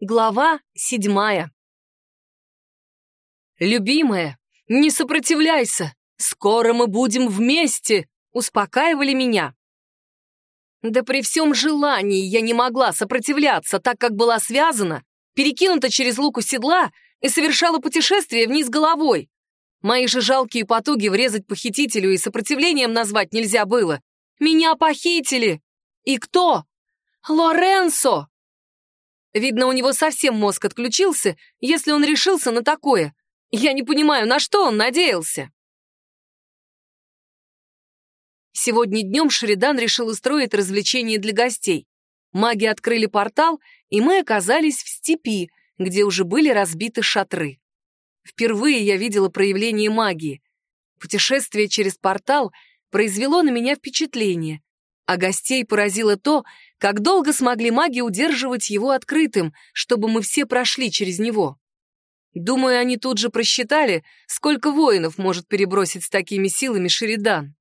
Глава седьмая. «Любимая, не сопротивляйся! Скоро мы будем вместе!» — успокаивали меня. Да при всем желании я не могла сопротивляться, так как была связана, перекинута через луку седла и совершала путешествие вниз головой. Мои же жалкие потуги врезать похитителю и сопротивлением назвать нельзя было. Меня похитили! И кто? Лоренцо! Видно, у него совсем мозг отключился, если он решился на такое. Я не понимаю, на что он надеялся. Сегодня днем Шеридан решил устроить развлечение для гостей. Маги открыли портал, и мы оказались в степи, где уже были разбиты шатры. Впервые я видела проявление магии. Путешествие через портал произвело на меня впечатление, а гостей поразило то, как долго смогли маги удерживать его открытым, чтобы мы все прошли через него? Думаю, они тут же просчитали, сколько воинов может перебросить с такими силами Шеридан.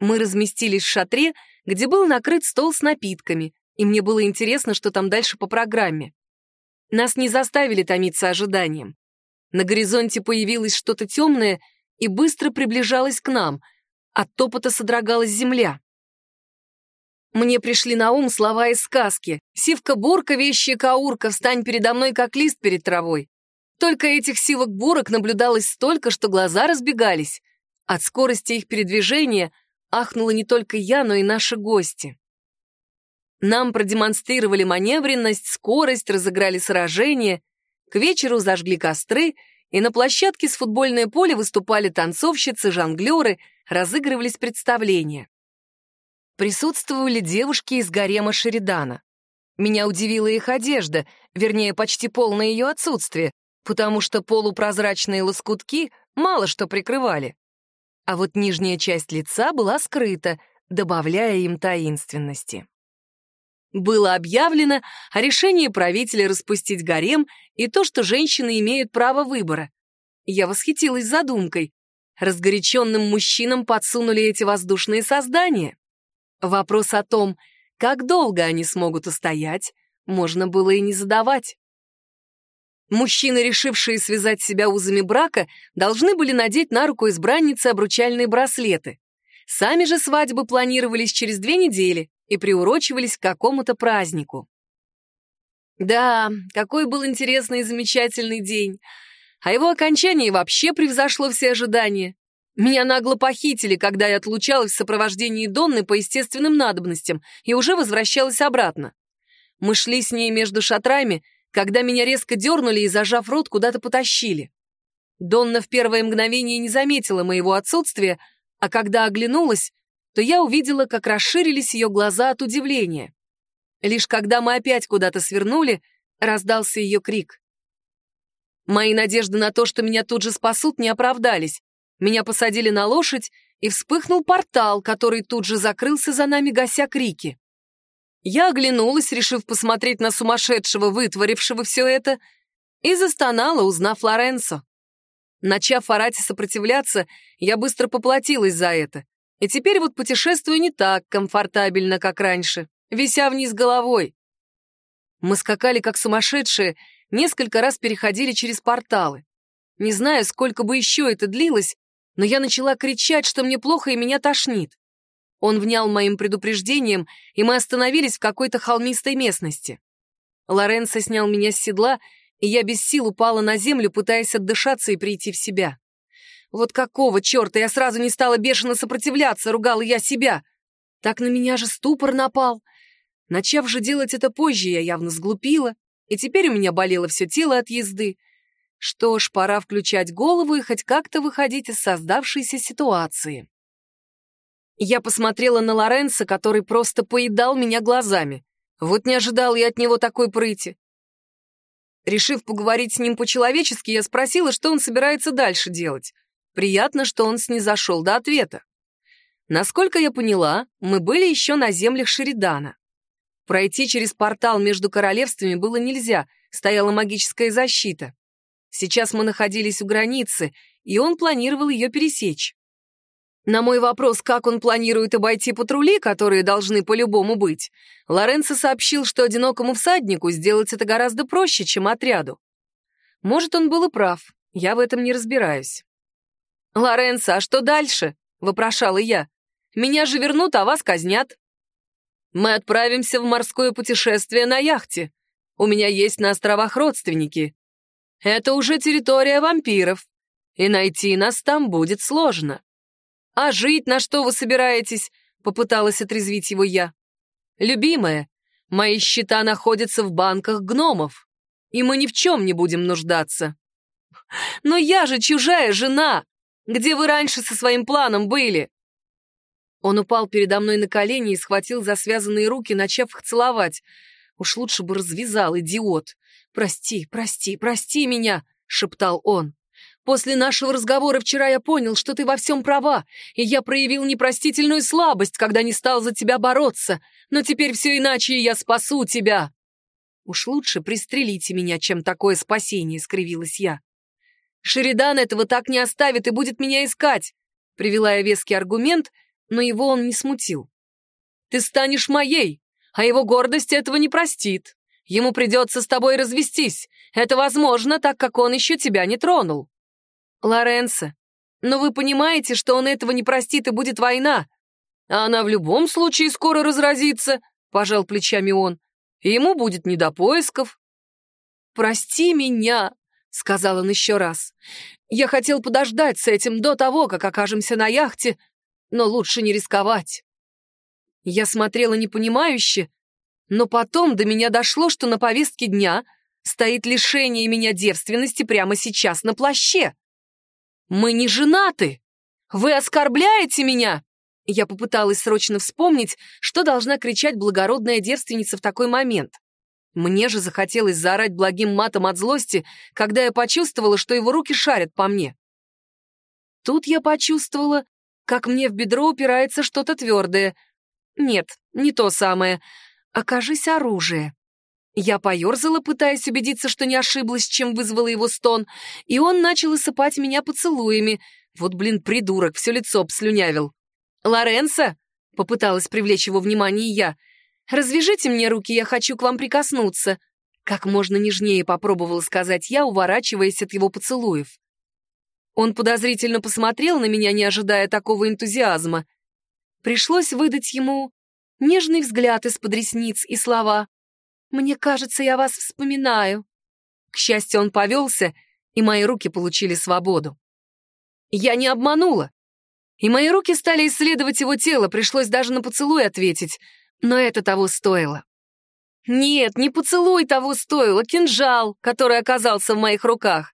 Мы разместились в шатре, где был накрыт стол с напитками, и мне было интересно, что там дальше по программе. Нас не заставили томиться ожиданием. На горизонте появилось что-то темное и быстро приближалось к нам. От топота содрогалась земля. Мне пришли на ум слова из сказки. «Сивка-бурка, вещая каурка, встань передо мной, как лист перед травой». Только этих сивок-бурок наблюдалось столько, что глаза разбегались. От скорости их передвижения ахнула не только я, но и наши гости. Нам продемонстрировали маневренность, скорость, разыграли сражение. К вечеру зажгли костры, и на площадке с футбольное поле выступали танцовщицы, жонглеры, разыгрывались представления присутствовали девушки из гарема Шеридана. Меня удивила их одежда, вернее, почти полное ее отсутствие, потому что полупрозрачные лоскутки мало что прикрывали. А вот нижняя часть лица была скрыта, добавляя им таинственности. Было объявлено о решении правителя распустить гарем и то, что женщины имеют право выбора. Я восхитилась задумкой. Разгоряченным мужчинам подсунули эти воздушные создания. Вопрос о том, как долго они смогут устоять, можно было и не задавать. Мужчины, решившие связать себя узами брака, должны были надеть на руку избранницы обручальные браслеты. Сами же свадьбы планировались через две недели и приурочивались к какому-то празднику. Да, какой был интересный и замечательный день. А его окончание вообще превзошло все ожидания. Меня нагло похитили, когда я отлучалась в сопровождении Донны по естественным надобностям и уже возвращалась обратно. Мы шли с ней между шатрами, когда меня резко дернули и, зажав рот, куда-то потащили. Донна в первое мгновение не заметила моего отсутствия, а когда оглянулась, то я увидела, как расширились ее глаза от удивления. Лишь когда мы опять куда-то свернули, раздался ее крик. Мои надежды на то, что меня тут же спасут, не оправдались. Меня посадили на лошадь, и вспыхнул портал, который тут же закрылся за нами, гася крики. Я оглянулась, решив посмотреть на сумасшедшего, вытворившего все это, и застонала, узнав Лоренцо. Начав орать и сопротивляться, я быстро поплатилась за это. И теперь вот путешествую не так комфортабельно, как раньше, вися вниз головой. Мы скакали, как сумасшедшие, несколько раз переходили через порталы. Не знаю, сколько бы еще это длилось, но я начала кричать, что мне плохо и меня тошнит. Он внял моим предупреждением, и мы остановились в какой-то холмистой местности. Лоренцо снял меня с седла, и я без сил упала на землю, пытаясь отдышаться и прийти в себя. Вот какого черта я сразу не стала бешено сопротивляться, ругала я себя. Так на меня же ступор напал. Начав же делать это позже, я явно сглупила, и теперь у меня болело все тело от езды, что ж, пора включать голову и хоть как-то выходить из создавшейся ситуации. Я посмотрела на Лоренса, который просто поедал меня глазами. Вот не ожидал я от него такой прыти. Решив поговорить с ним по-человечески, я спросила, что он собирается дальше делать. Приятно, что он снизошел до ответа. Насколько я поняла, мы были еще на землях Шеридана. Пройти через портал между королевствами было нельзя, стояла магическая защита. Сейчас мы находились у границы, и он планировал ее пересечь. На мой вопрос, как он планирует обойти патрули, которые должны по-любому быть, Лоренцо сообщил, что одинокому всаднику сделать это гораздо проще, чем отряду. Может, он был и прав, я в этом не разбираюсь. «Лоренцо, а что дальше?» — вопрошала я. «Меня же вернут, а вас казнят». «Мы отправимся в морское путешествие на яхте. У меня есть на островах родственники. Это уже территория вампиров, и найти нас там будет сложно». «А жить на что вы собираетесь?» — попыталась отрезвить его я. «Любимая, мои счета находятся в банках гномов, и мы ни в чем не будем нуждаться». «Но я же чужая жена! Где вы раньше со своим планом были?» Он упал передо мной на колени и схватил за связанные руки, начав их целовать. Уж лучше бы развязал, идиот. «Прости, прости, прости меня!» — шептал он. «После нашего разговора вчера я понял, что ты во всем права, и я проявил непростительную слабость, когда не стал за тебя бороться, но теперь все иначе, и я спасу тебя!» «Уж лучше пристрелите меня, чем такое спасение», — скривилась я. Шеридан этого так не оставит и будет меня искать», — привела я веский аргумент, но его он не смутил. «Ты станешь моей, а его гордость этого не простит. Ему придется с тобой развестись. Это возможно, так как он еще тебя не тронул». «Лоренцо, но вы понимаете, что он этого не простит и будет война. А она в любом случае скоро разразится», — пожал плечами он. «И ему будет не до поисков». «Прости меня», — сказал он еще раз. «Я хотел подождать с этим до того, как окажемся на яхте, но лучше не рисковать». Я смотрела непонимающе, но потом до меня дошло, что на повестке дня стоит лишение меня девственности прямо сейчас на плаще. «Мы не женаты! Вы оскорбляете меня!» Я попыталась срочно вспомнить, что должна кричать благородная девственница в такой момент. Мне же захотелось заорать благим матом от злости, когда я почувствовала, что его руки шарят по мне. Тут я почувствовала, как мне в бедро упирается что-то твердое. Нет, не то самое. Окажись оружие. Я поерзала, пытаясь убедиться, что не ошиблась, чем вызвала его стон, и он начал осыпать меня поцелуями. Вот, блин, придурок, все лицо обслюнявил. «Лоренцо?» — попыталась привлечь его внимание я — «Развяжите мне руки, я хочу к вам прикоснуться», как можно нежнее попробовала сказать я, уворачиваясь от его поцелуев. Он подозрительно посмотрел на меня, не ожидая такого энтузиазма. Пришлось выдать ему нежный взгляд из-под ресниц и слова «Мне кажется, я вас вспоминаю». К счастью, он повелся, и мои руки получили свободу. Я не обманула. И мои руки стали исследовать его тело, пришлось даже на поцелуй ответить — но это того стоило. Нет, не поцелуй того стоило, кинжал, который оказался в моих руках.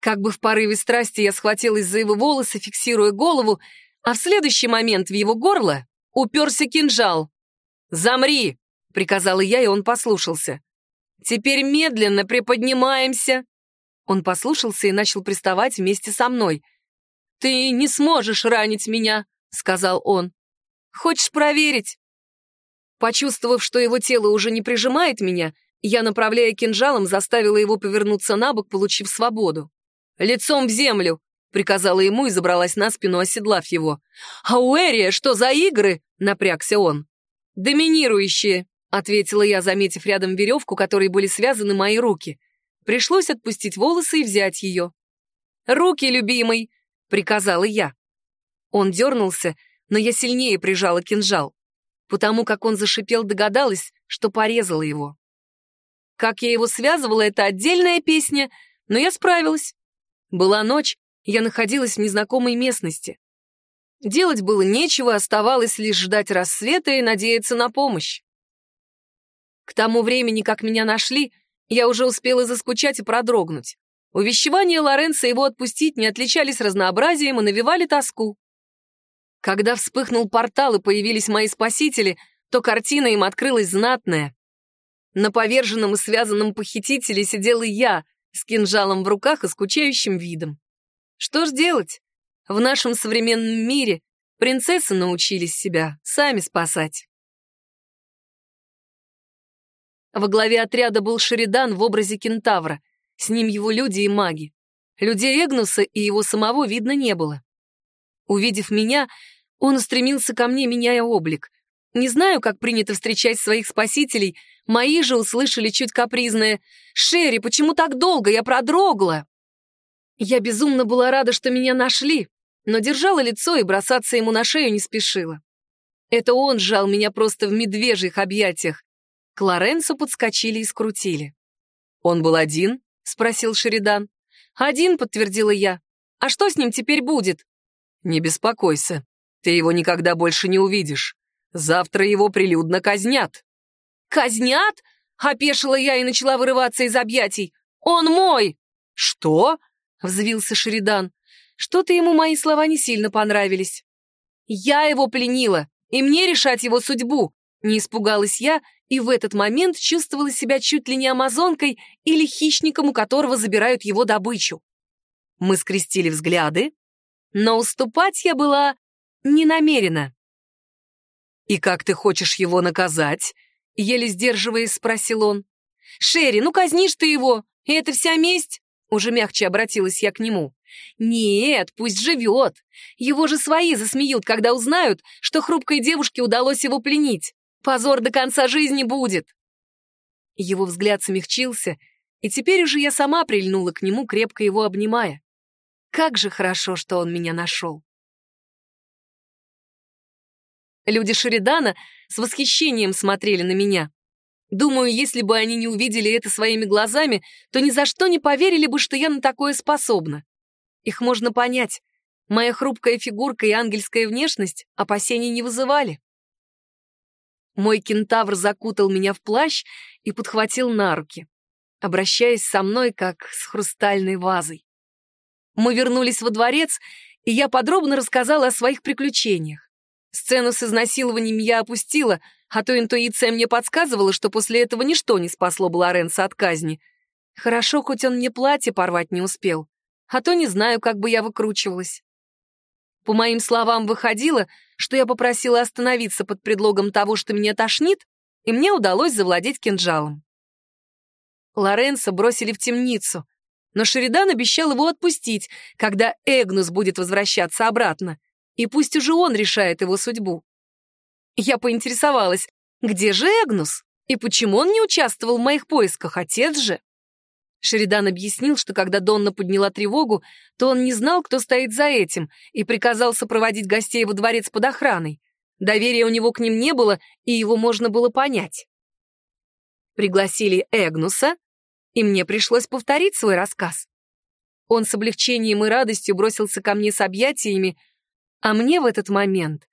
Как бы в порыве страсти я схватилась за его волосы, фиксируя голову, а в следующий момент в его горло уперся кинжал. «Замри!» — приказала я, и он послушался. «Теперь медленно приподнимаемся!» Он послушался и начал приставать вместе со мной. «Ты не сможешь ранить меня», — сказал он. «Хочешь проверить?» Почувствовав, что его тело уже не прижимает меня, я, направляя кинжалом, заставила его повернуться на бок, получив свободу. «Лицом в землю!» — приказала ему и забралась на спину, оседлав его. «Ауэрия, что за игры?» — напрягся он. «Доминирующие», — ответила я, заметив рядом веревку, которой были связаны мои руки. Пришлось отпустить волосы и взять ее. «Руки, любимый!» — приказала я. Он дернулся, но я сильнее прижала кинжал. Потому как он зашипел, догадалась, что порезала его. Как я его связывала, это отдельная песня, но я справилась. Была ночь, я находилась в незнакомой местности. Делать было нечего, оставалось лишь ждать рассвета и надеяться на помощь. К тому времени, как меня нашли, я уже успела заскучать и продрогнуть. Увещевания Лоренца его отпустить не отличались разнообразием и навевали тоску. Когда вспыхнул портал и появились мои спасители, то картина им открылась знатная. На поверженном и связанном похитителе сидела я с кинжалом в руках и скучающим видом. Что ж делать? В нашем современном мире принцессы научились себя сами спасать. Во главе отряда был Шеридан в образе кентавра, с ним его люди и маги. Людей Эгнуса и его самого видно не было. Увидев меня, он устремился ко мне, меняя облик. Не знаю, как принято встречать своих спасителей, мои же услышали чуть капризное «Шерри, почему так долго? Я продрогла!» Я безумно была рада, что меня нашли, но держала лицо и бросаться ему на шею не спешила. Это он сжал меня просто в медвежьих объятиях. К Лоренцо подскочили и скрутили. «Он был один?» — спросил Шеридан. «Один», — подтвердила я. «А что с ним теперь будет?» «Не беспокойся. Ты его никогда больше не увидишь. Завтра его прилюдно казнят». «Казнят?» — опешила я и начала вырываться из объятий. «Он мой!» «Что?» — взвился Шеридан. Что-то ему мои слова не сильно понравились. «Я его пленила, и мне решать его судьбу!» Не испугалась я и в этот момент чувствовала себя чуть ли не амазонкой или хищником, у которого забирают его добычу. Мы скрестили взгляды, но уступать я была не намерена. «И как ты хочешь его наказать?» — еле сдерживаясь, спросил он. «Шерри, ну казнишь ты его, и это вся месть?» Уже мягче обратилась я к нему. «Нет, пусть живет. Его же свои засмеют, когда узнают, что хрупкой девушке удалось его пленить. Позор до конца жизни будет!» Его взгляд смягчился, и теперь уже я сама прильнула к нему, крепко его обнимая. Как же хорошо, что он меня нашел. Люди Шеридана с восхищением смотрели на меня. Думаю, если бы они не увидели это своими глазами, то ни за что не поверили бы, что я на такое способна. Их можно понять. Моя хрупкая фигурка и ангельская внешность опасений не вызывали. Мой кентавр закутал меня в плащ и подхватил на руки, обращаясь со мной, как с хрустальной вазой. Мы вернулись во дворец, и я подробно рассказала о своих приключениях. Сцену с изнасилованием я опустила, а то интуиция мне подсказывала, что после этого ничто не спасло бы Лоренца от казни. Хорошо, хоть он мне платье порвать не успел, а то не знаю, как бы я выкручивалась. По моим словам, выходило, что я попросила остановиться под предлогом того, что меня тошнит, и мне удалось завладеть кинжалом. Лоренца бросили в темницу, но Шеридан обещал его отпустить, когда Эгнус будет возвращаться обратно и пусть уже он решает его судьбу. Я поинтересовалась, где же Эгнус? И почему он не участвовал в моих поисках, отец же? Шеридан объяснил, что когда Донна подняла тревогу, то он не знал, кто стоит за этим, и приказал сопроводить гостей во дворец под охраной. Доверия у него к ним не было, и его можно было понять. Пригласили Эгнуса, и мне пришлось повторить свой рассказ. Он с облегчением и радостью бросился ко мне с объятиями, а мне в этот момент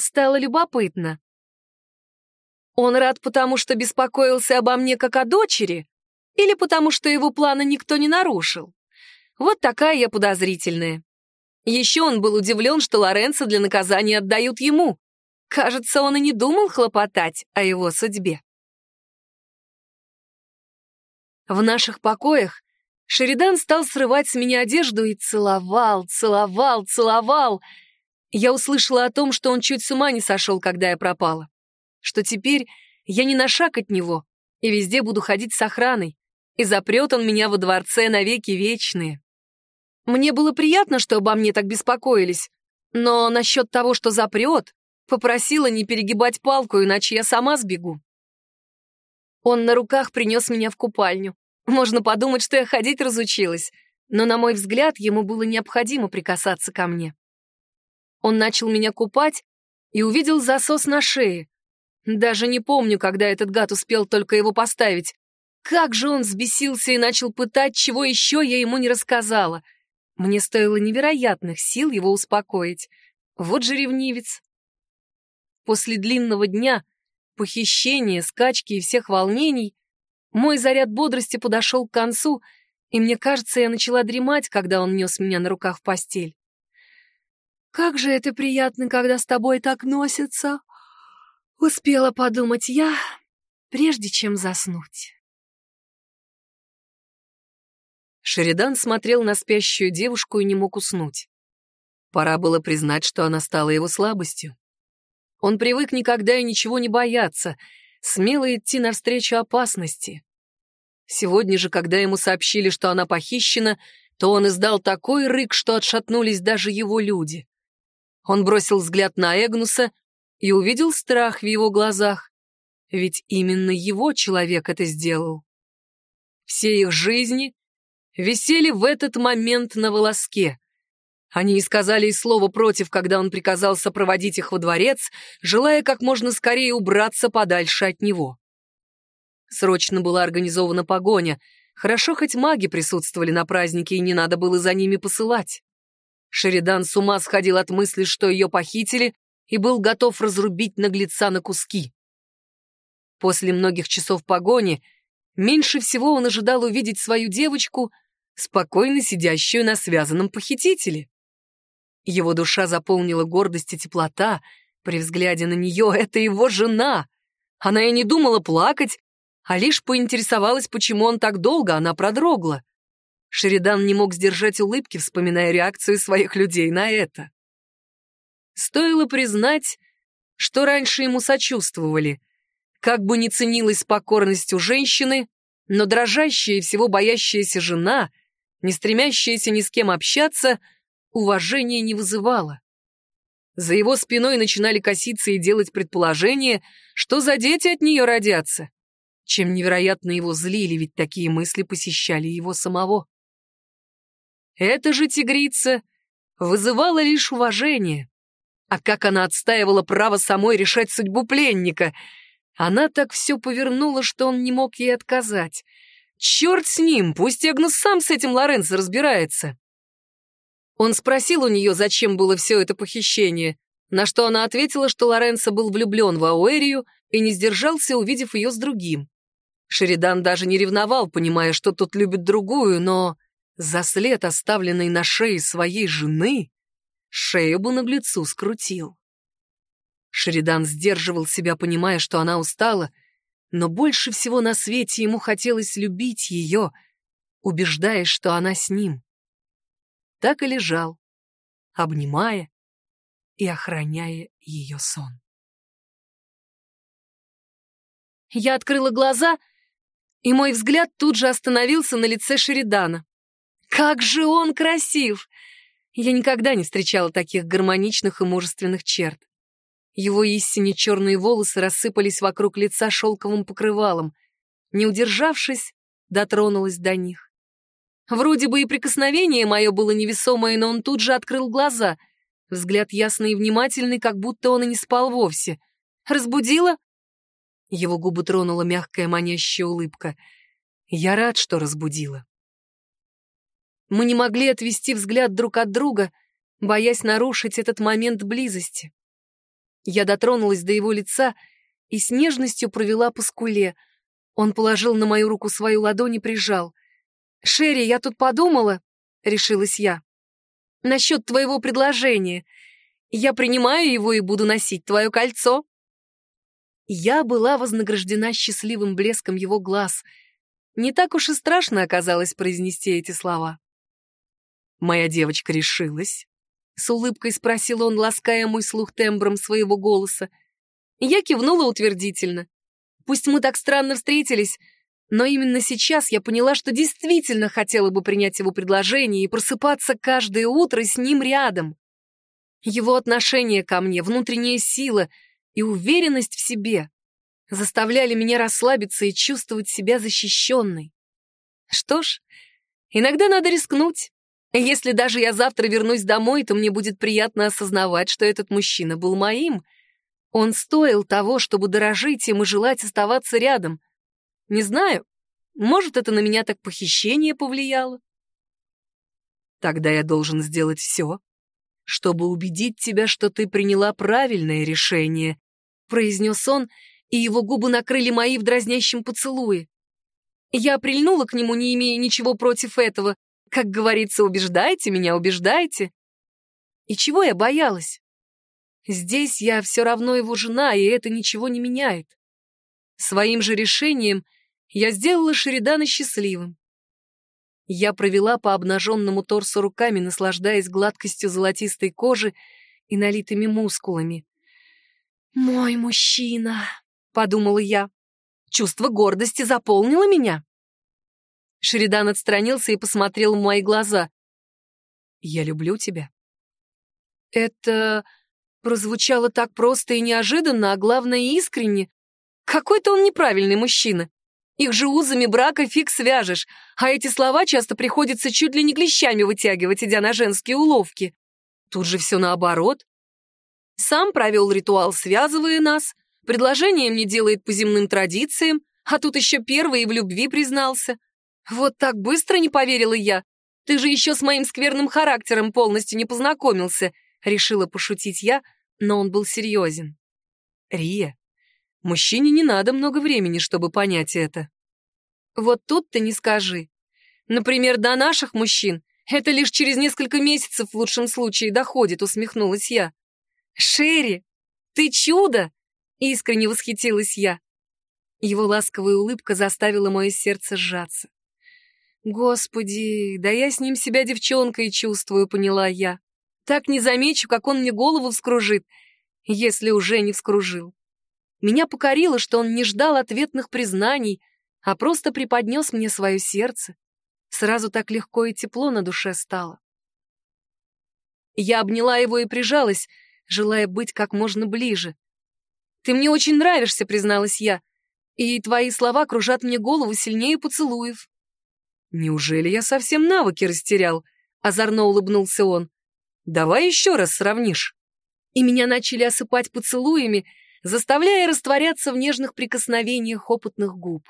стало любопытно. Он рад потому, что беспокоился обо мне как о дочери, или потому, что его планы никто не нарушил? Вот такая я подозрительная. Еще он был удивлен, что Лоренцо для наказания отдают ему. Кажется, он и не думал хлопотать о его судьбе. В наших покоях Шеридан стал срывать с меня одежду и целовал, целовал, целовал — я услышала о том, что он чуть с ума не сошел, когда я пропала. Что теперь я не на шаг от него и везде буду ходить с охраной, и запрет он меня во дворце навеки вечные. Мне было приятно, что обо мне так беспокоились, но насчет того, что запрет, попросила не перегибать палку, иначе я сама сбегу. Он на руках принес меня в купальню. Можно подумать, что я ходить разучилась, но, на мой взгляд, ему было необходимо прикасаться ко мне. Он начал меня купать и увидел засос на шее. Даже не помню, когда этот гад успел только его поставить. Как же он взбесился и начал пытать, чего еще я ему не рассказала. Мне стоило невероятных сил его успокоить. Вот же ревнивец. После длинного дня, похищения, скачки и всех волнений, мой заряд бодрости подошел к концу, и мне кажется, я начала дремать, когда он нес меня на руках в постель. Как же это приятно, когда с тобой так носятся. Успела подумать я, прежде чем заснуть. Шеридан смотрел на спящую девушку и не мог уснуть. Пора было признать, что она стала его слабостью. Он привык никогда и ничего не бояться, смело идти навстречу опасности. Сегодня же, когда ему сообщили, что она похищена, то он издал такой рык, что отшатнулись даже его люди. Он бросил взгляд на Эгнуса и увидел страх в его глазах. Ведь именно его человек это сделал. Все их жизни висели в этот момент на волоске. Они и сказали и слово против, когда он приказал сопроводить их во дворец, желая как можно скорее убраться подальше от него. Срочно была организована погоня. Хорошо, хоть маги присутствовали на празднике, и не надо было за ними посылать. Шеридан с ума сходил от мысли, что ее похитили, и был готов разрубить наглеца на куски. После многих часов погони меньше всего он ожидал увидеть свою девочку, спокойно сидящую на связанном похитителе. Его душа заполнила гордость и теплота. При взгляде на нее это его жена. Она и не думала плакать, а лишь поинтересовалась, почему он так долго, она продрогла. Шеридан не мог сдержать улыбки, вспоминая реакцию своих людей на это. Стоило признать, что раньше ему сочувствовали. Как бы ни ценилась покорность у женщины, но дрожащая и всего боящаяся жена, не стремящаяся ни с кем общаться, уважения не вызывала. За его спиной начинали коситься и делать предположение, что за дети от нее родятся. Чем невероятно его злили, ведь такие мысли посещали его самого. Эта же тигрица вызывала лишь уважение. А как она отстаивала право самой решать судьбу пленника. Она так все повернула, что он не мог ей отказать. Черт с ним, пусть Эгнус сам с этим Лоренцо разбирается. Он спросил у нее, зачем было все это похищение, на что она ответила, что Лоренцо был влюблен в Ауэрию и не сдержался, увидев ее с другим. Шеридан даже не ревновал, понимая, что тот любит другую, но за след, оставленный на шее своей жены, шею бы наглецу скрутил. Шеридан сдерживал себя, понимая, что она устала, но больше всего на свете ему хотелось любить ее, убеждаясь, что она с ним. Так и лежал, обнимая и охраняя ее сон. Я открыла глаза, и мой взгляд тут же остановился на лице Шеридана. Как же он красив! Я никогда не встречала таких гармоничных и мужественных черт. Его истине черные волосы рассыпались вокруг лица шелковым покрывалом. Не удержавшись, дотронулась до них. Вроде бы и прикосновение мое было невесомое, но он тут же открыл глаза. Взгляд ясный и внимательный, как будто он и не спал вовсе. «Разбудила?» Его губы тронула мягкая манящая улыбка. «Я рад, что разбудила». Мы не могли отвести взгляд друг от друга, боясь нарушить этот момент близости. Я дотронулась до его лица и с нежностью провела по скуле. Он положил на мою руку свою ладонь и прижал. «Шерри, я тут подумала», — решилась я, — «насчет твоего предложения. Я принимаю его и буду носить твое кольцо». Я была вознаграждена счастливым блеском его глаз. Не так уж и страшно оказалось произнести эти слова. «Моя девочка решилась?» — с улыбкой спросил он, лаская мой слух тембром своего голоса. Я кивнула утвердительно. Пусть мы так странно встретились, но именно сейчас я поняла, что действительно хотела бы принять его предложение и просыпаться каждое утро с ним рядом. Его отношение ко мне, внутренняя сила и уверенность в себе заставляли меня расслабиться и чувствовать себя защищенной. Что ж, иногда надо рискнуть. Если даже я завтра вернусь домой, то мне будет приятно осознавать, что этот мужчина был моим. Он стоил того, чтобы дорожить им и желать оставаться рядом. Не знаю, может, это на меня так похищение повлияло? Тогда я должен сделать все, чтобы убедить тебя, что ты приняла правильное решение, произнес он, и его губы накрыли мои в дразнящем поцелуе. Я прильнула к нему, не имея ничего против этого, как говорится, убеждайте меня, убеждайте. И чего я боялась? Здесь я все равно его жена, и это ничего не меняет. Своим же решением я сделала Шеридана счастливым. Я провела по обнаженному торсу руками, наслаждаясь гладкостью золотистой кожи и налитыми мускулами. «Мой мужчина», — подумала я. Чувство гордости заполнило меня. Шеридан отстранился и посмотрел в мои глаза. «Я люблю тебя». «Это Прозвучало так просто и неожиданно, а главное искренне. Какой-то он неправильный мужчина. Их же узами брака фиг свяжешь, а эти слова часто приходится чуть ли не клещами вытягивать, идя на женские уловки. Тут же все наоборот. Сам провел ритуал, связывая нас, предложение мне делает по земным традициям, а тут еще первый и в любви признался. Вот так быстро не поверила я. Ты же еще с моим скверным характером полностью не познакомился, решила пошутить я, но он был серьезен. Рия, мужчине не надо много времени, чтобы понять это. Вот тут ты не скажи. Например, до наших мужчин это лишь через несколько месяцев в лучшем случае доходит, усмехнулась я. Шерри, ты чудо! Искренне восхитилась я. Его ласковая улыбка заставила мое сердце сжаться. Господи, да я с ним себя девчонкой чувствую, поняла я. Так не замечу, как он мне голову вскружит, если уже не вскружил. Меня покорило, что он не ждал ответных признаний, а просто преподнес мне свое сердце. Сразу так легко и тепло на душе стало. Я обняла его и прижалась, желая быть как можно ближе. «Ты мне очень нравишься», — призналась я, «и твои слова кружат мне голову сильнее поцелуев». «Неужели я совсем навыки растерял?» — озорно улыбнулся он. «Давай еще раз сравнишь». И меня начали осыпать поцелуями, заставляя растворяться в нежных прикосновениях опытных губ.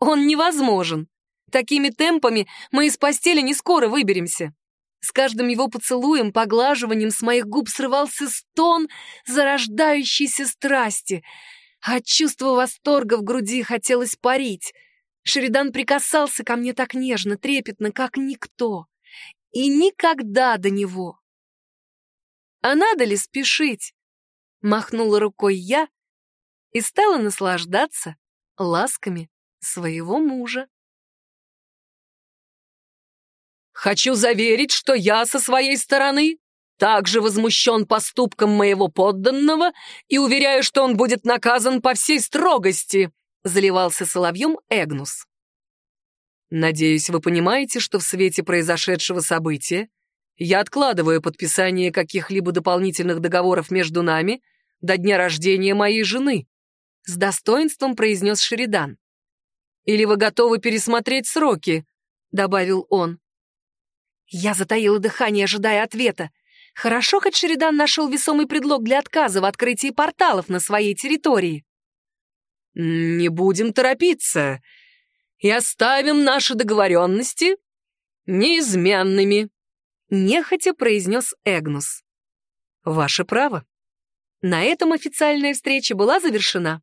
Он невозможен. Такими темпами мы из постели не скоро выберемся. С каждым его поцелуем, поглаживанием с моих губ срывался стон зарождающейся страсти. От чувства восторга в груди хотелось парить. Шеридан прикасался ко мне так нежно, трепетно, как никто. И никогда до него. А надо ли спешить? Махнула рукой я и стала наслаждаться ласками своего мужа. Хочу заверить, что я со своей стороны также возмущен поступком моего подданного и уверяю, что он будет наказан по всей строгости», — заливался соловьем Эгнус. «Надеюсь, вы понимаете, что в свете произошедшего события я откладываю подписание каких-либо дополнительных договоров между нами до дня рождения моей жены», — с достоинством произнес Шеридан. «Или вы готовы пересмотреть сроки?» — добавил он. Я затаила дыхание, ожидая ответа. Хорошо, хоть Шеридан нашел весомый предлог для отказа в открытии порталов на своей территории. «Не будем торопиться и оставим наши договоренности неизменными», — нехотя произнес Эгнус. «Ваше право». На этом официальная встреча была завершена.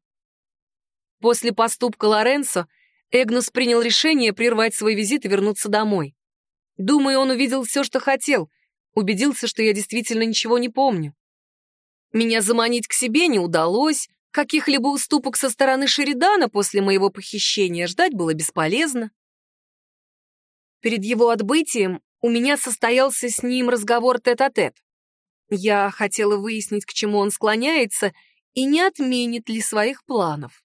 После поступка Лоренцо Эгнус принял решение прервать свой визит и вернуться домой. Думаю, он увидел все, что хотел, убедился, что я действительно ничего не помню. Меня заманить к себе не удалось, каких-либо уступок со стороны Шеридана после моего похищения ждать было бесполезно. Перед его отбытием у меня состоялся с ним разговор тет-а-тет. -тет. Я хотела выяснить, к чему он склоняется и не отменит ли своих планов.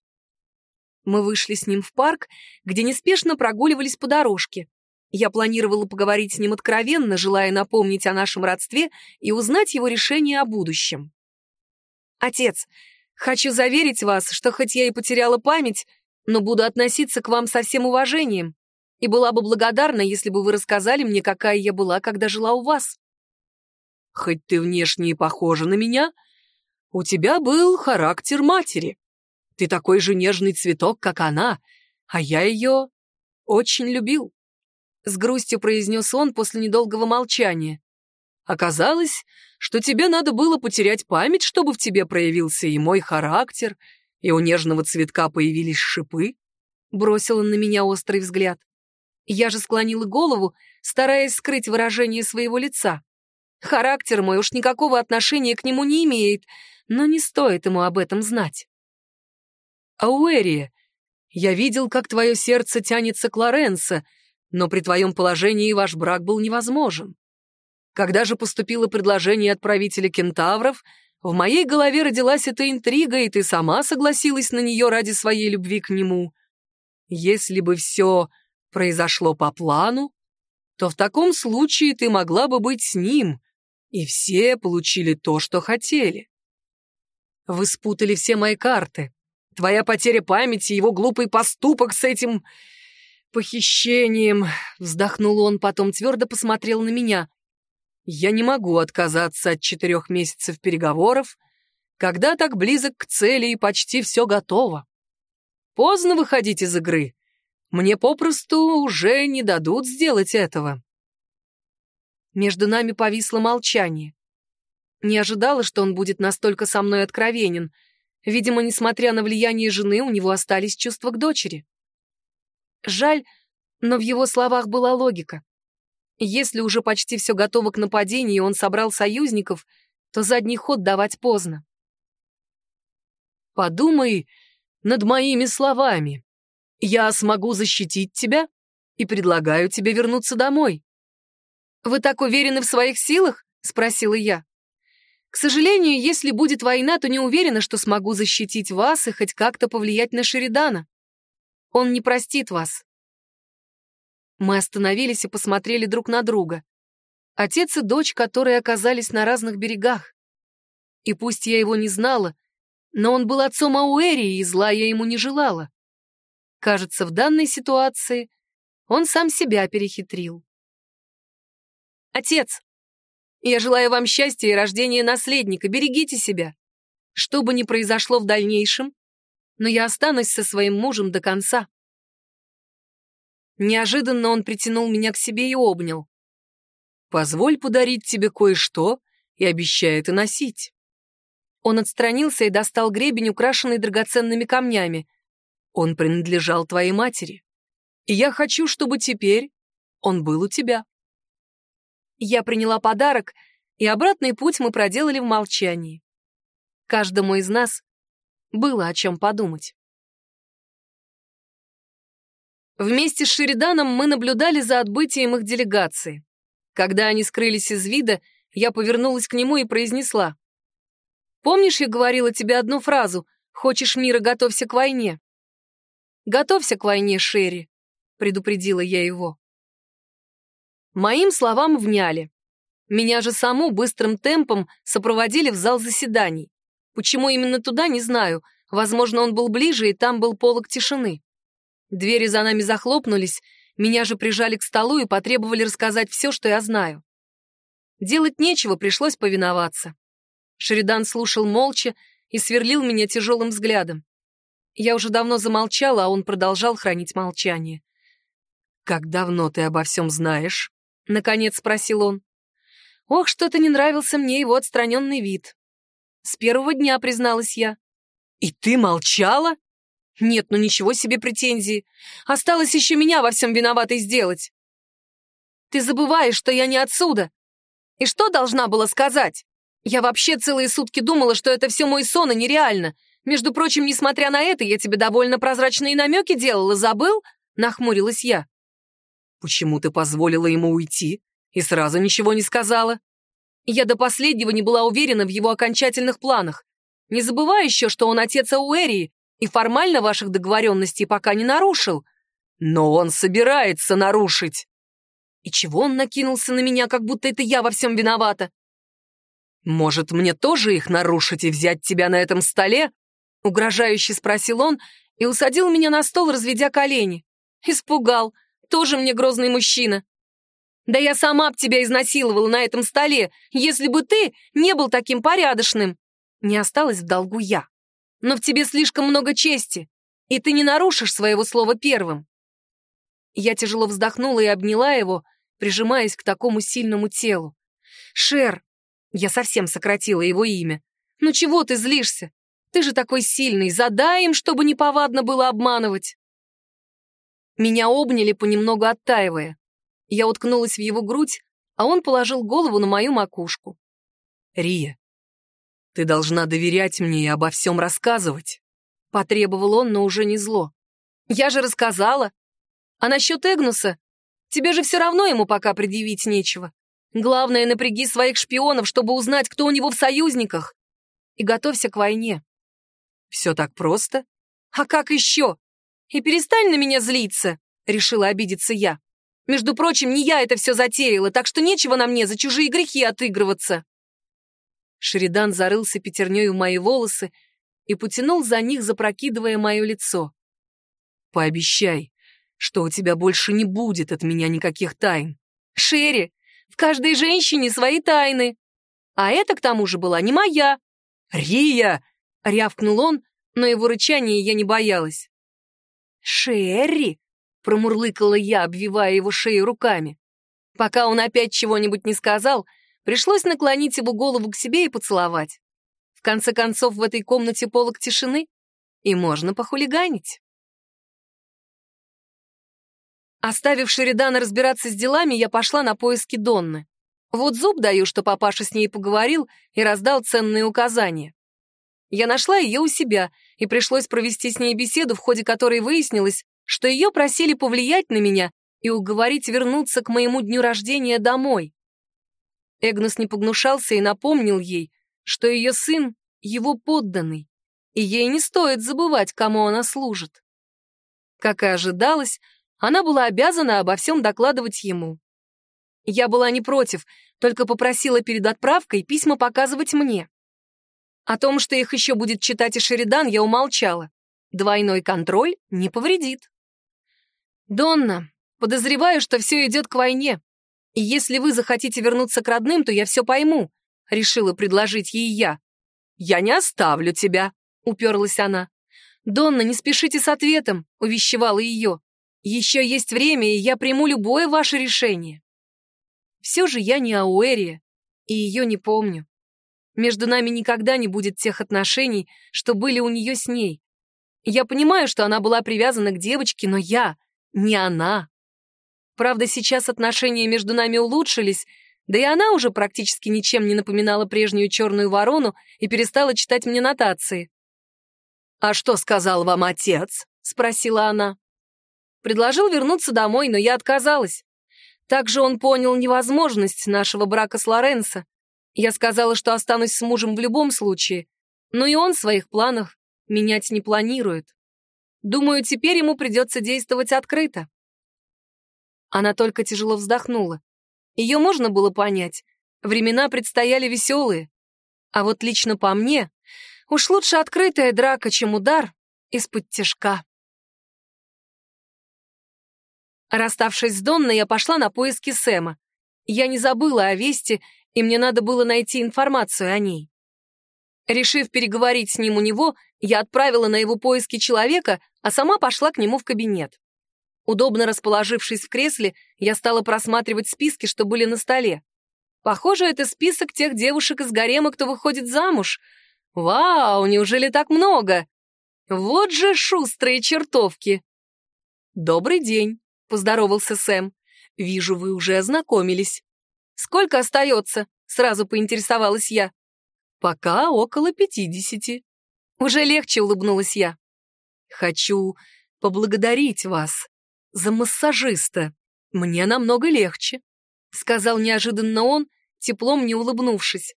Мы вышли с ним в парк, где неспешно прогуливались по дорожке. Я планировала поговорить с ним откровенно, желая напомнить о нашем родстве и узнать его решение о будущем. «Отец, хочу заверить вас, что хоть я и потеряла память, но буду относиться к вам со всем уважением и была бы благодарна, если бы вы рассказали мне, какая я была, когда жила у вас». «Хоть ты внешне и похожа на меня, у тебя был характер матери. Ты такой же нежный цветок, как она, а я ее очень любил». С грустью произнес он после недолгого молчания. Оказалось, что тебе надо было потерять память, чтобы в тебе проявился и мой характер, и у нежного цветка появились шипы. Бросил он на меня острый взгляд. Я же склонила голову, стараясь скрыть выражение своего лица. Характер мой уж никакого отношения к нему не имеет, но не стоит ему об этом знать. Ауэрия, я видел, как твое сердце тянется к Лоренцо, но при твоем положении ваш брак был невозможен. Когда же поступило предложение от правителя кентавров, в моей голове родилась эта интрига, и ты сама согласилась на нее ради своей любви к нему. Если бы все произошло по плану, то в таком случае ты могла бы быть с ним, и все получили то, что хотели. Вы спутали все мои карты. Твоя потеря памяти, его глупый поступок с этим... похищением...» Вздохнул он, потом твердо посмотрел на меня. «Я не могу отказаться от четырех месяцев переговоров, когда так близок к цели и почти все готово. Поздно выходить из игры. Мне попросту уже не дадут сделать этого». Между нами повисло молчание. Не ожидала, что он будет настолько со мной откровенен. Видимо, несмотря на влияние жены, у него остались чувства к дочери. Жаль, но в его словах была логика. Если уже почти все готово к нападению, и он собрал союзников, то задний ход давать поздно. «Подумай над моими словами. Я смогу защитить тебя и предлагаю тебе вернуться домой. «Вы так уверены в своих силах?» — спросила я. «К сожалению, если будет война, то не уверена, что смогу защитить вас и хоть как-то повлиять на Шеридана. Он не простит вас». Мы остановились и посмотрели друг на друга. Отец и дочь, которые оказались на разных берегах. И пусть я его не знала, но он был отцом Ауэрии, и зла я ему не желала. Кажется, в данной ситуации он сам себя перехитрил. Отец, я желаю вам счастья и рождения наследника. Берегите себя. Что бы ни произошло в дальнейшем, но я останусь со своим мужем до конца. Неожиданно он притянул меня к себе и обнял. «Позволь подарить тебе кое-что и обещаю это носить». Он отстранился и достал гребень, украшенный драгоценными камнями. Он принадлежал твоей матери. И я хочу, чтобы теперь он был у тебя. Я приняла подарок, и обратный путь мы проделали в молчании. Каждому из нас было о чем подумать. Вместе с Шериданом мы наблюдали за отбытием их делегации. Когда они скрылись из вида, я повернулась к нему и произнесла. «Помнишь, я говорила тебе одну фразу «Хочешь мира, готовься к войне»?» «Готовься к войне, Шерри», — предупредила я его. Моим словам вняли. Меня же саму быстрым темпом сопроводили в зал заседаний. Почему именно туда, не знаю. Возможно, он был ближе, и там был полог тишины. Двери за нами захлопнулись, меня же прижали к столу и потребовали рассказать все, что я знаю. Делать нечего, пришлось повиноваться. Шеридан слушал молча и сверлил меня тяжелым взглядом. Я уже давно замолчала, а он продолжал хранить молчание. «Как давно ты обо всем знаешь?» — наконец спросил он. Ох, что-то не нравился мне его отстраненный вид. С первого дня призналась я. «И ты молчала?» «Нет, ну ничего себе претензии. Осталось еще меня во всем виноватой сделать». «Ты забываешь, что я не отсюда. И что должна была сказать? Я вообще целые сутки думала, что это все мой сон и нереально. Между прочим, несмотря на это, я тебе довольно прозрачные намеки делала, забыл?» Нахмурилась я. Почему ты позволила ему уйти и сразу ничего не сказала? Я до последнего не была уверена в его окончательных планах. Не забывай еще, что он отец Ауэрии и формально ваших договоренностей пока не нарушил. Но он собирается нарушить. И чего он накинулся на меня, как будто это я во всем виновата? Может, мне тоже их нарушить и взять тебя на этом столе? Угрожающе спросил он и усадил меня на стол, разведя колени. Испугал. Тоже мне грозный мужчина. Да я сама б тебя изнасиловала на этом столе, если бы ты не был таким порядочным. Не осталось в долгу я. Но в тебе слишком много чести, и ты не нарушишь своего слова первым. Я тяжело вздохнула и обняла его, прижимаясь к такому сильному телу. Шер, я совсем сократила его имя. Ну чего ты злишься? Ты же такой сильный, задай им, чтобы неповадно было обманывать. Меня обняли, понемногу оттаивая. Я уткнулась в его грудь, а он положил голову на мою макушку. «Рия, ты должна доверять мне и обо всем рассказывать», — потребовал он, но уже не зло. «Я же рассказала. А насчет Эгнуса? Тебе же все равно ему пока предъявить нечего. Главное, напряги своих шпионов, чтобы узнать, кто у него в союзниках. И готовься к войне». «Все так просто?» «А как еще? «И перестань на меня злиться», — решила обидеться я. «Между прочим, не я это все затеяла, так что нечего на мне за чужие грехи отыгрываться». Шеридан зарылся пятерней в мои волосы и потянул за них, запрокидывая мое лицо. «Пообещай, что у тебя больше не будет от меня никаких тайн». «Шерри, в каждой женщине свои тайны. А это, к тому же, была не моя». «Рия!» — рявкнул он, но его рычания я не боялась. «Шерри!» — промурлыкала я, обвивая его шею руками. Пока он опять чего-нибудь не сказал, пришлось наклонить его голову к себе и поцеловать. В конце концов, в этой комнате полок тишины, и можно похулиганить. Оставив Шеридана разбираться с делами, я пошла на поиски Донны. Вот зуб даю, что папаша с ней поговорил и раздал ценные указания. Я нашла ее у себя, и пришлось провести с ней беседу, в ходе которой выяснилось, что ее просили повлиять на меня и уговорить вернуться к моему дню рождения домой. Эгнус не погнушался и напомнил ей, что ее сын — его подданный, и ей не стоит забывать, кому она служит. Как и ожидалось, она была обязана обо всем докладывать ему. Я была не против, только попросила перед отправкой письма показывать мне. О том, что их еще будет читать и Шеридан, я умолчала. Двойной контроль не повредит. «Донна, подозреваю, что все идет к войне. И если вы захотите вернуться к родным, то я все пойму», — решила предложить ей я. «Я не оставлю тебя», — уперлась она. «Донна, не спешите с ответом», — увещевала ее. «Еще есть время, и я приму любое ваше решение». Все же я не Ауэрия, и ее не помню. Между нами никогда не будет тех отношений, что были у нее с ней. Я понимаю, что она была привязана к девочке, но я не она. Правда, сейчас отношения между нами улучшились, да и она уже практически ничем не напоминала прежнюю черную ворону и перестала читать мне нотации. «А что сказал вам отец?» — спросила она. Предложил вернуться домой, но я отказалась. Также он понял невозможность нашего брака с Лоренцо, я сказала, что останусь с мужем в любом случае, но и он в своих планах менять не планирует. Думаю, теперь ему придется действовать открыто. Она только тяжело вздохнула. Ее можно было понять. Времена предстояли веселые. А вот лично по мне, уж лучше открытая драка, чем удар из-под тяжка. Расставшись с Донной, я пошла на поиски Сэма. Я не забыла о Весте и мне надо было найти информацию о ней. Решив переговорить с ним у него, я отправила на его поиски человека, а сама пошла к нему в кабинет. Удобно расположившись в кресле, я стала просматривать списки, что были на столе. Похоже, это список тех девушек из гарема, кто выходит замуж. Вау, неужели так много? Вот же шустрые чертовки. «Добрый день», — поздоровался Сэм. «Вижу, вы уже ознакомились. «Сколько остается?» — сразу поинтересовалась я. «Пока около пятидесяти». Уже легче улыбнулась я. «Хочу поблагодарить вас за массажиста. Мне намного легче», — сказал неожиданно он, теплом не улыбнувшись.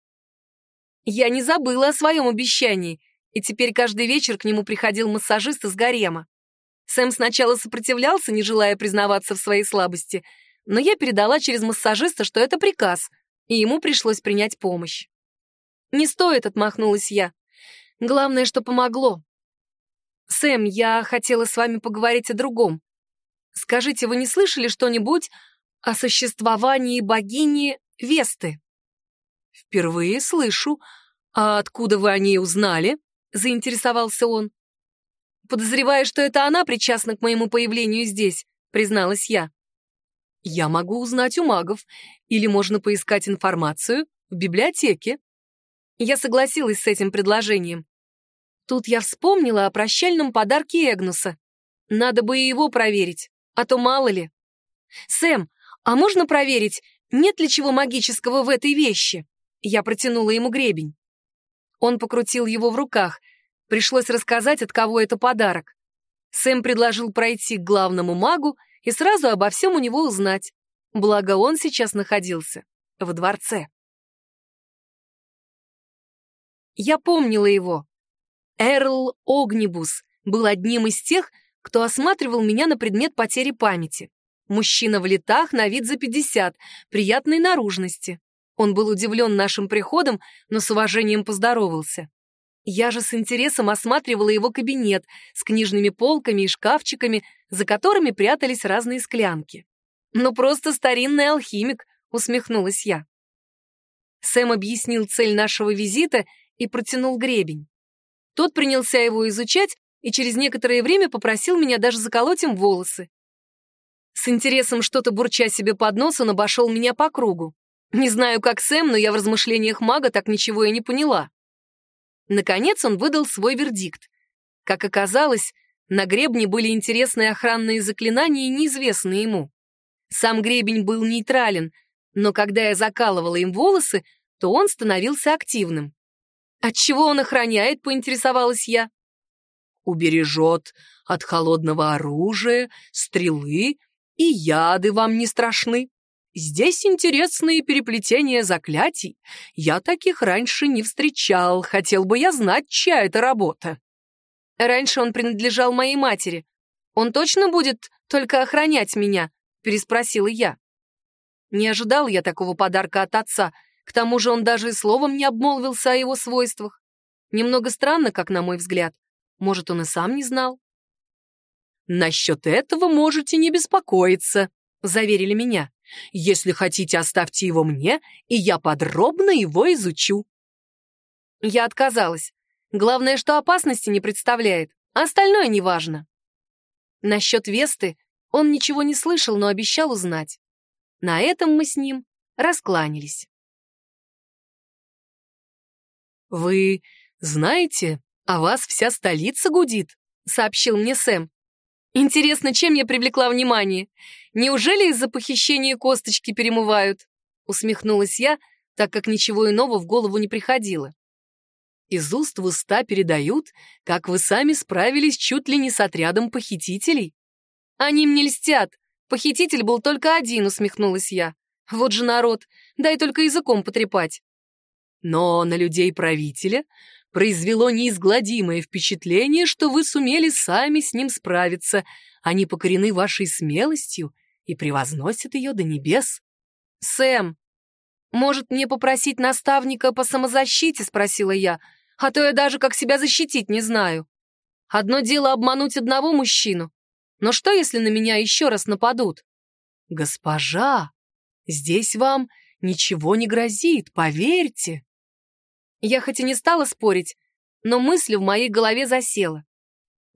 Я не забыла о своем обещании, и теперь каждый вечер к нему приходил массажист из гарема. Сэм сначала сопротивлялся, не желая признаваться в своей слабости, но я передала через массажиста, что это приказ, и ему пришлось принять помощь. «Не стоит», — отмахнулась я. «Главное, что помогло». «Сэм, я хотела с вами поговорить о другом. Скажите, вы не слышали что-нибудь о существовании богини Весты?» «Впервые слышу. А откуда вы о ней узнали?» — заинтересовался он. «Подозреваю, что это она причастна к моему появлению здесь», — призналась я. Я могу узнать у магов, или можно поискать информацию в библиотеке. Я согласилась с этим предложением. Тут я вспомнила о прощальном подарке Эгнуса. Надо бы и его проверить, а то мало ли. «Сэм, а можно проверить, нет ли чего магического в этой вещи?» Я протянула ему гребень. Он покрутил его в руках. Пришлось рассказать, от кого это подарок. Сэм предложил пройти к главному магу и сразу обо всем у него узнать. Благо он сейчас находился в дворце. Я помнила его. Эрл Огнибус был одним из тех, кто осматривал меня на предмет потери памяти. Мужчина в летах, на вид за 50, приятной наружности. Он был удивлен нашим приходом, но с уважением поздоровался. Я же с интересом осматривала его кабинет с книжными полками и шкафчиками, за которыми прятались разные склянки. «Ну, просто старинный алхимик», — усмехнулась я. Сэм объяснил цель нашего визита и протянул гребень. Тот принялся его изучать и через некоторое время попросил меня даже заколоть им волосы. С интересом что-то бурча себе под нос, он обошел меня по кругу. Не знаю, как Сэм, но я в размышлениях мага так ничего и не поняла. Наконец он выдал свой вердикт. Как оказалось, на гребне были интересные охранные заклинания, неизвестные ему. Сам гребень был нейтрален, но когда я закалывала им волосы, то он становился активным. «Отчего он охраняет?» — поинтересовалась я. «Убережет от холодного оружия, стрелы и яды вам не страшны», Здесь интересные переплетения заклятий. Я таких раньше не встречал. Хотел бы я знать, чья это работа. Раньше он принадлежал моей матери. Он точно будет только охранять меня? Переспросила я. Не ожидал я такого подарка от отца. К тому же он даже и словом не обмолвился о его свойствах. Немного странно, как на мой взгляд. Может, он и сам не знал? «Насчет этого можете не беспокоиться», — заверили меня. Если хотите, оставьте его мне, и я подробно его изучу». Я отказалась. Главное, что опасности не представляет, а остальное неважно. Насчет Весты он ничего не слышал, но обещал узнать. На этом мы с ним раскланялись. «Вы знаете, о вас вся столица гудит», — сообщил мне Сэм. Интересно, чем я привлекла внимание? Неужели из-за похищения косточки перемывают? Усмехнулась я, так как ничего иного в голову не приходило. Из уст в уста передают, как вы сами справились чуть ли не с отрядом похитителей. Они мне льстят. Похититель был только один, усмехнулась я. Вот же народ, дай только языком потрепать. Но на людей правителя произвело неизгладимое впечатление, что вы сумели сами с ним справиться. Они покорены вашей смелостью и превозносят ее до небес. «Сэм, может, мне попросить наставника по самозащите?» — спросила я. «А то я даже как себя защитить не знаю. Одно дело обмануть одного мужчину, но что, если на меня еще раз нападут?» «Госпожа, здесь вам ничего не грозит, поверьте». Я хоть и не стала спорить, но мысль в моей голове засела.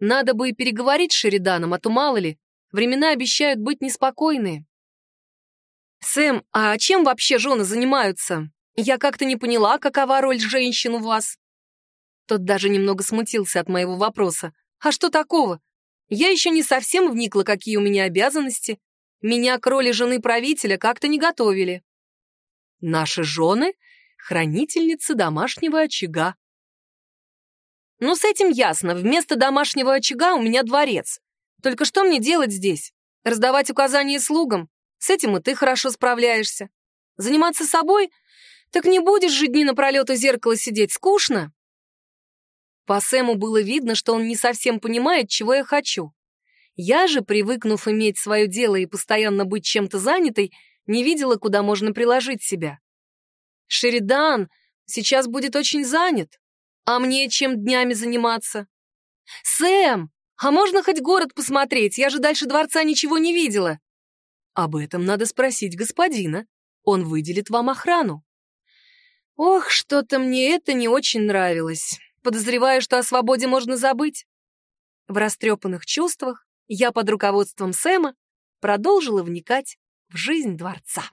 Надо бы и переговорить с Шериданом, а то мало ли, времена обещают быть неспокойные. «Сэм, а чем вообще жены занимаются? Я как-то не поняла, какова роль женщин у вас». Тот даже немного смутился от моего вопроса. «А что такого? Я еще не совсем вникла, какие у меня обязанности. Меня к роли жены правителя как-то не готовили». «Наши жены хранительницы домашнего очага. Ну, с этим ясно. Вместо домашнего очага у меня дворец. Только что мне делать здесь? Раздавать указания слугам? С этим и ты хорошо справляешься. Заниматься собой? Так не будешь же дни напролет у зеркала сидеть, скучно. По Сэму было видно, что он не совсем понимает, чего я хочу. Я же, привыкнув иметь свое дело и постоянно быть чем-то занятой, не видела, куда можно приложить себя. Шеридан сейчас будет очень занят. А мне чем днями заниматься? Сэм, а можно хоть город посмотреть? Я же дальше дворца ничего не видела. Об этом надо спросить господина. Он выделит вам охрану. Ох, что-то мне это не очень нравилось. Подозреваю, что о свободе можно забыть. В растрепанных чувствах я под руководством Сэма продолжила вникать в жизнь дворца.